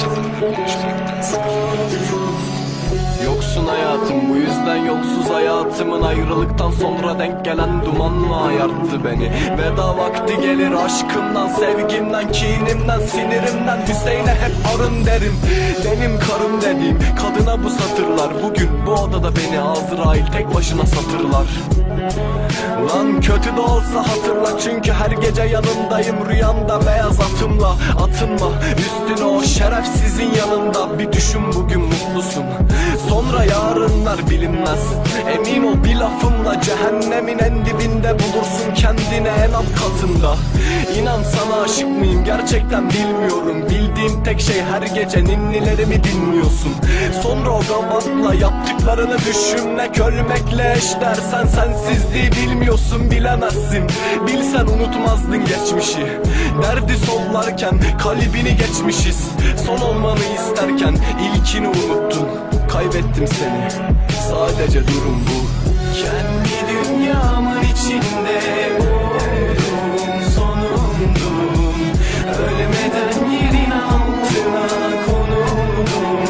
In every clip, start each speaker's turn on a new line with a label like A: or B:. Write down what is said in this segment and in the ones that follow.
A: Thank you. Yolsuz hayatımın ayrılıktan sonra denk gelen dumanla ayarttı beni. Veda vakti gelir aşkımdan, sevgimden, kinimden, sinirimden Hüseyin'e hep arın derim. Benim karım dediğim kadına bu satırlar. Bugün bu odada beni Azrail tek başına satırlar. Lan kötü de olsa hatırla çünkü her gece yanındayım. Rüyamda beyaz atımla atınma. Üstüne o şerefsizin yanında. Bir düşün bugün mutlusun. Sonra yarınlar bilinmez. Emin ol bir lafımla Cehennemin en dibinde bulursun kendini en alt katında. İnan sana aşık mıyım? Gerçekten bilmiyorum. Bildiğim tek şey her gece ninnilerimi dinliyorsun. Sonra o gavatla yaptıklarını düşünmek ölmekle eşler Sen sensizliği bilmiyorsun bilemezsin. Bilsen unutmazdın geçmişi. Derdi sollarken kalbini geçmişiz. Son olmanı isterken ilkini unuttun Kaybettim seni. Sadece durum bu. Kendi dünyamın içinde buldum sonundum. Ölmeden yerin altına konundum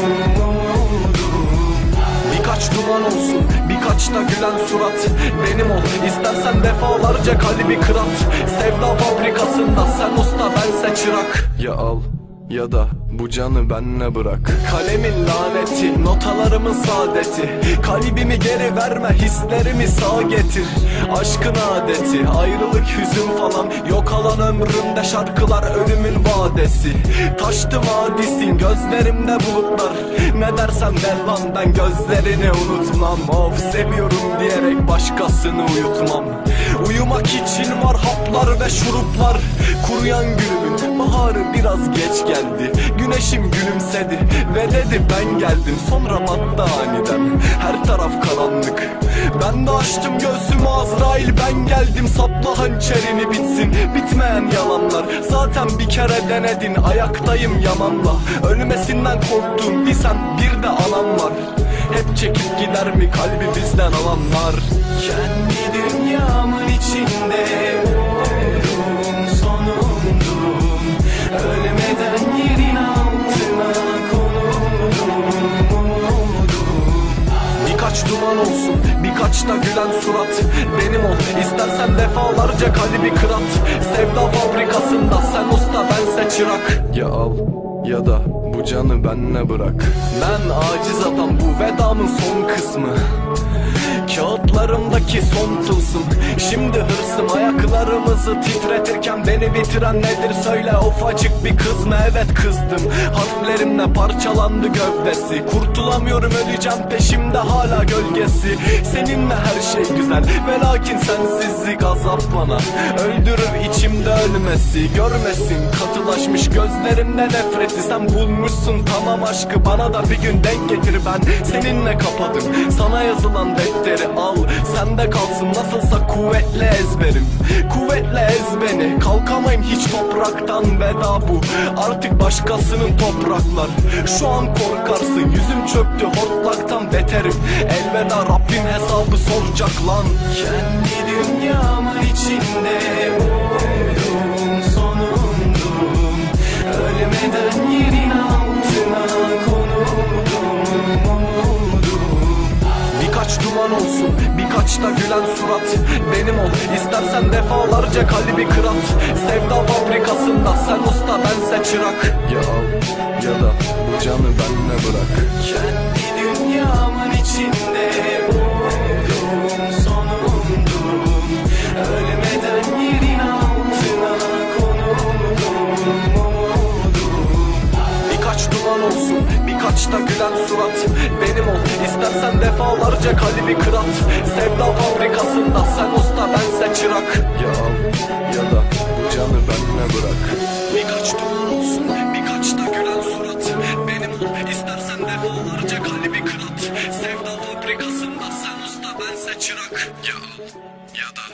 A: Birkaç duman olsun birkaç da gülen surat. Benim ol istersen defalarca kalbi kırat. Sevda fabrikasında sen usta bense çırak. Ya al ya da bu canı benle bırak. Kalemin laneti, notalarımın saadeti. Kalbimi geri verme, hislerimi sağ getir. Aşkın adeti, ayrılık hüzün falan. Yok alan ömrümde şarkılar ölümün vadesi. Taştı vadisin, gözlerimde bulutlar. Ne dersem derman ben gözlerini unutmam. Of seviyorum diyerek başkasını uyutmam Uyumak için var haplar ve şuruplar. Kuruyan gülümün baharı biraz geç geldi. Güneşim gülümsedi ve dedi ben geldim. Sonra battı aniden her taraf karanlık. Ben de açtım göğsümü Azrail ben geldim. Sapla hançerini bitsin. Bitmeyen yalanlar. Zaten bir kere denedin. Ayaktayım yamanla. Ölmesinden korktuğum bir sen bir de anam var. Hep çekip gider mi kalbi bizden alanlar? Kendi dünyamın içinde buldum sonundum. Ölmeden yerin altına konundum Birkaç duman olsun birkaç da gülen surat. Benim ol istersen defalarca kalbi kırat. Sevda fabrikasında sen usta bense çırak. Ya al ya da bu canı benle bırak. Ben aciz adam bu vedamın son kısmı Kağıtlarımdaki son tılsım Şimdi hırsım ayaklarımızı titretirken Beni bitiren nedir? Söyle ufacık bir kız mı evet kızdım. Harflerimle parçalandı gövdesi. Kurtulamıyorum öleceğim peşimde hala gölgesi. Seninle her şey güzel ve lakin sensizlik azap bana. Öldürür içimde ölmesi. Görmesin Katılaşmış gözlerimde nefreti Sen bulmuşsun. Tamam aşkı bana da bir gün denk getir. Ben seninle kapadım. Sana yazılan defteri al Sende kalsın. Nasılsa kuvvetli ezberim Kuvvetle ez beni. Kalkamayım hiç topraktan veda bu. Artık başkasının topraklar Şu an korkarsın. Yüzüm çöktü hortlaktan beterim. Elveda Rabbim hesabı soracak lan. Kendi dünyamın içinde Birkaç duman olsun birkaç da gülen surat. Benim ol istersen defalarca kalbi kırat. Sevda fabrikasında sen usta bense çırak. Ya al ya da bu canı benle bırak. Kendi dünyamın içinde buldum surat. Benim ol istersen defalarca kalbi kırat. Sevda fabrikasında sen usta bense çırak. Ya al ya da bu canı benle bırak. Birkaç duman olsun birkaç da gülen surat. Benim ol istersen defalarca kalbi kırat. Sevda fabrikasında sen usta bense çırak. Ya al ya da